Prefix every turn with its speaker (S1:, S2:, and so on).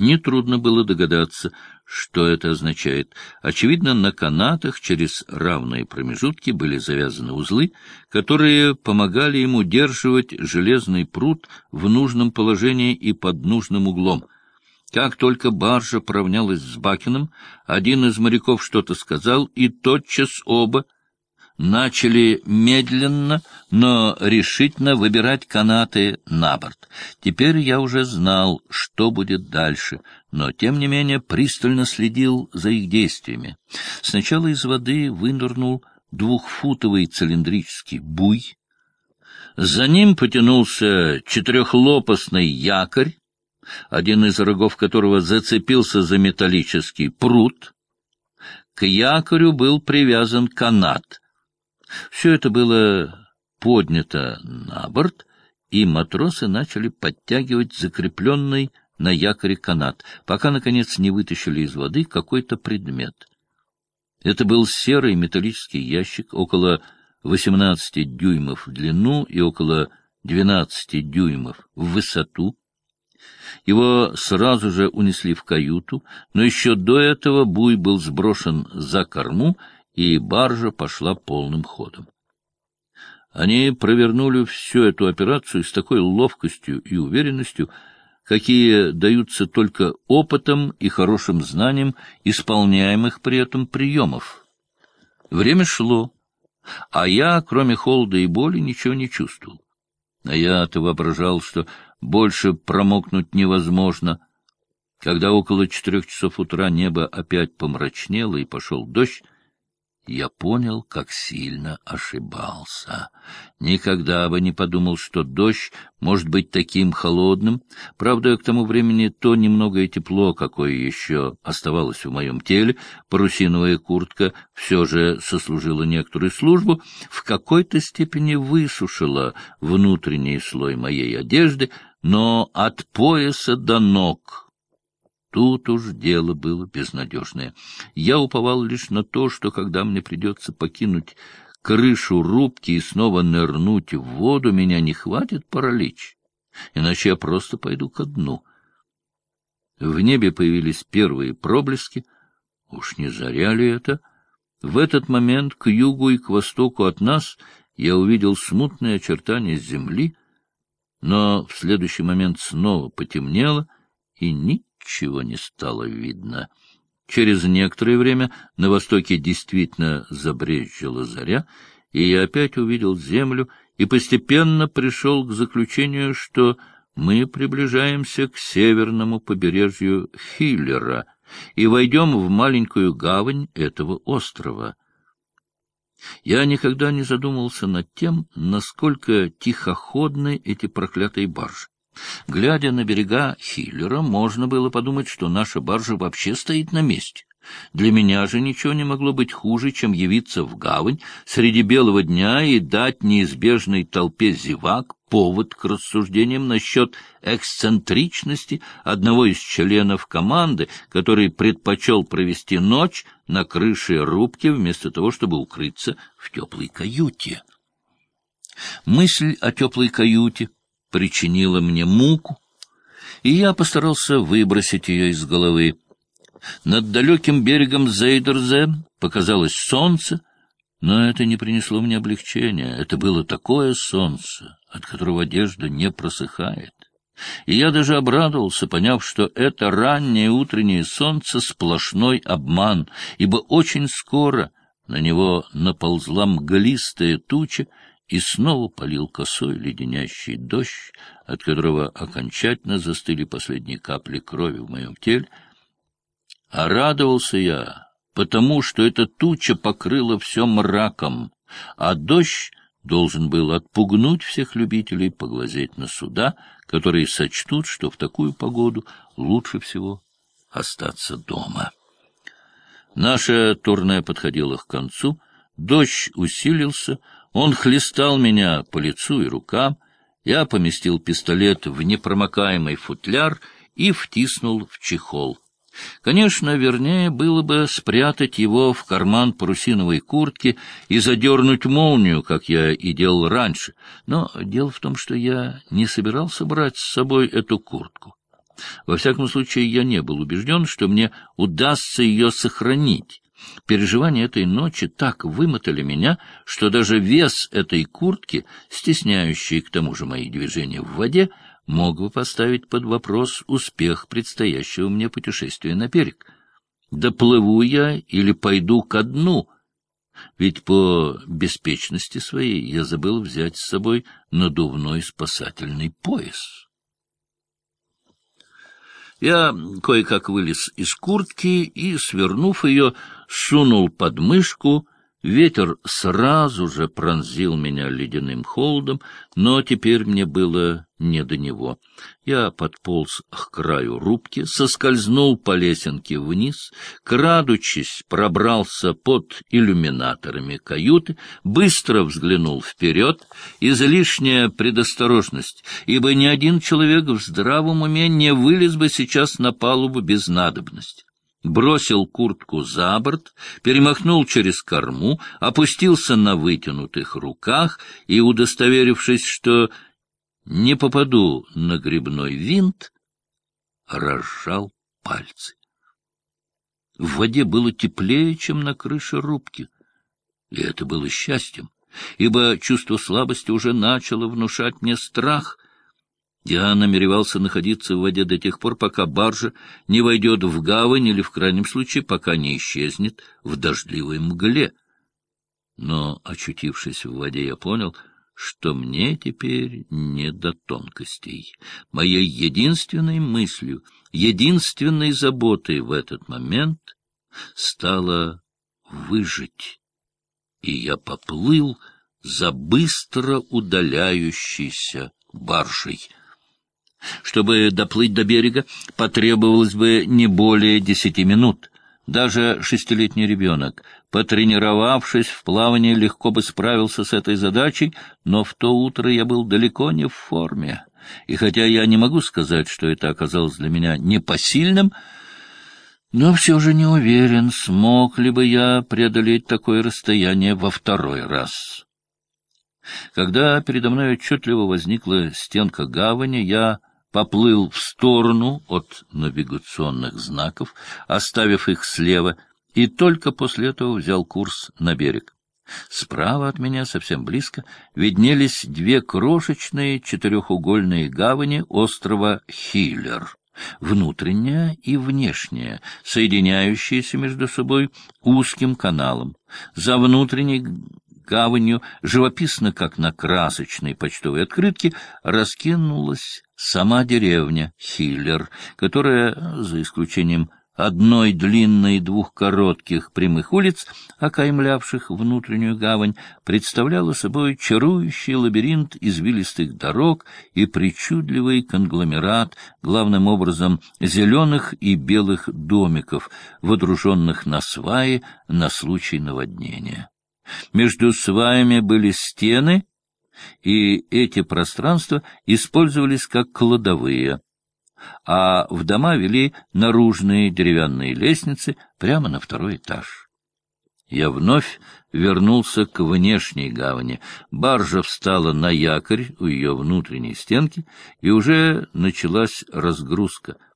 S1: Нетрудно было догадаться, что это означает. Очевидно, на канатах через равные промежутки были завязаны узлы, которые помогали ему удерживать железный пруд в нужном положении и под нужным углом. Как только баржа поравнялась с Бакином, один из моряков что-то сказал, и тотчас оба — начали медленно, но решительно выбирать канаты на борт. Теперь я уже знал, что будет дальше, но, тем не менее, пристально следил за их действиями. Сначала из воды вынырнул двухфутовый цилиндрический буй, за ним потянулся четырехлопастный якорь, один из рогов которого зацепился за металлический пруд. К якорю был привязан канат — все это было поднято на борт, и матросы начали подтягивать закрепленный на якоре канат, пока, наконец, не вытащили из воды какой-то предмет. Это был серый металлический ящик, около 18 дюймов в длину и около 12 дюймов в высоту. Его сразу же унесли в каюту, но еще до этого буй был сброшен за корму, и баржа пошла полным ходом. Они провернули всю эту операцию с такой ловкостью и уверенностью, какие даются только опытом и хорошим знанием исполняемых при этом приемов. Время шло, а я, кроме холода и боли, ничего не чувствовал. А я-то воображал, что больше промокнуть невозможно. Когда около четырех часов утра небо опять помрачнело и пошел дождь, я понял, как сильно ошибался. Никогда бы не подумал, что дождь может быть таким холодным. Правда, к тому времени то немногое тепло, какое еще оставалось в моем теле, парусиновая куртка все же сослужила некоторую службу, в какой-то степени высушила внутренний слой моей одежды, но от пояса до ног Тут уж дело было безнадежное. Я уповал лишь на то, что когда мне придется покинуть крышу рубки и снова нырнуть в воду, меня не хватит паралич, иначе я просто пойду ко дну. В небе появились первые проблески. Уж не заря ли это? В этот момент к югу и к востоку от нас я увидел смутные очертания земли, но в следующий момент снова потемнело, и ни ничего не стало видно. Через некоторое время на востоке действительно забрезжила заря, и я опять увидел землю и постепенно пришел к заключению, что мы приближаемся к северному побережью Хиллера и войдем в маленькую гавань этого острова. Я никогда не задумывался над тем, насколько тихоходны эти проклятые баржи. Глядя на берега Хиллера, можно было подумать, что наша баржа вообще стоит на месте. Для меня же ничего не могло быть хуже, чем явиться в гавань среди белого дня и дать неизбежной толпе зевак повод к рассуждениям насчет эксцентричности одного из членов команды, который предпочел провести ночь на крыше рубки вместо того, чтобы укрыться в теплой каюте. Мысль о теплой каюте причинила мне муку, и я постарался выбросить ее из головы. Над далеким берегом Зейдерзе показалось солнце, но это не принесло мне облегчения. Это было такое солнце, от которого одежда не просыхает. И я даже обрадовался, поняв, что это раннее утреннее солнце — сплошной обман, ибо очень скоро на него наползла мглистая туча, и снова полил косой леденящий дождь, от которого окончательно застыли последние капли крови в моем теле. А радовался я, потому что эта туча покрыла все мраком, а дождь должен был отпугнуть всех любителей поглазеть на суда, которые сочтут, что в такую погоду лучше всего остаться дома. Наша турная подходила к концу, дождь усилился, он хлестал меня по лицу и рукам. Я поместил пистолет в непромокаемый футляр и втиснул в чехол. Конечно, вернее было бы спрятать его в карман парусиновой куртки и задернуть молнию, как я и делал раньше. Но дело в том, что я не собирался брать с собой эту куртку. Во всяком случае, я не был убежден, что мне удастся ее сохранить. Переживания этой ночи так вымотали меня, что даже вес этой куртки, стесняющий к тому же мои движения в воде, мог бы поставить под вопрос успех предстоящего мне путешествия на берег. Доплыву я или пойду ко дну, ведь по беспечности своей я забыл взять с собой надувной спасательный пояс. Я кое-как вылез из куртки и, свернув ее, сунул под мышку Ветер сразу же пронзил меня ледяным холодом, но теперь мне было не до него. Я подполз к краю рубки, соскользнул по лесенке вниз, крадучись, пробрался под иллюминаторами каюты, быстро взглянул вперед, излишняя предосторожность, ибо ни один человек в здравом уме не вылез бы сейчас на палубу без надобности бросил куртку за борт, перемахнул через корму, опустился на вытянутых руках и, удостоверившись, что не попаду на грибной винт, разжал пальцы. В воде было теплее, чем на крыше рубки, и это было счастьем, ибо чувство слабости уже начало внушать мне страх — я намеревался находиться в воде до тех пор, пока баржа не войдет в гавань или, в крайнем случае, пока не исчезнет в дождливой мгле. Но, очутившись в воде, я понял, что мне теперь не до тонкостей. Моей единственной мыслью, единственной заботой в этот момент стало выжить. И я поплыл за быстро удаляющейся баржей. Чтобы доплыть до берега, потребовалось бы не более десяти минут. Даже шестилетний ребенок, потренировавшись в плавании, легко бы справился с этой задачей, но в то утро я был далеко не в форме. И хотя я не могу сказать, что это оказалось для меня непосильным, но все же не уверен, смог ли бы я преодолеть такое расстояние во второй раз. Когда передо мной отчетливо возникла стенка гавани, я поплыл в сторону от навигационных знаков, оставив их слева, и только после этого взял курс на берег. Справа от меня, совсем близко, виднелись две крошечные четырехугольные гавани острова Хиллер, внутренняя и внешняя, соединяющиеся между собой узким каналом. За внутренней гаванью, живописно, как на красочной почтовой открытке, раскинулась сама деревня Хиллер, которая, за исключением одной длинной и двух коротких прямых улиц, окаймлявших внутреннюю гавань, представляла собой чарующий лабиринт извилистых дорог и причудливый конгломерат, главным образом зеленых и белых домиков, водруженных на сваи на случай наводнения. Между сваями были стены, и эти пространства использовались как кладовые, а в дома вели наружные деревянные лестницы прямо на второй этаж. Я вновь вернулся к внешней гавани. Баржа встала на якорь у ее внутренней стенки, и уже началась разгрузка —